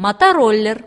мотороллер.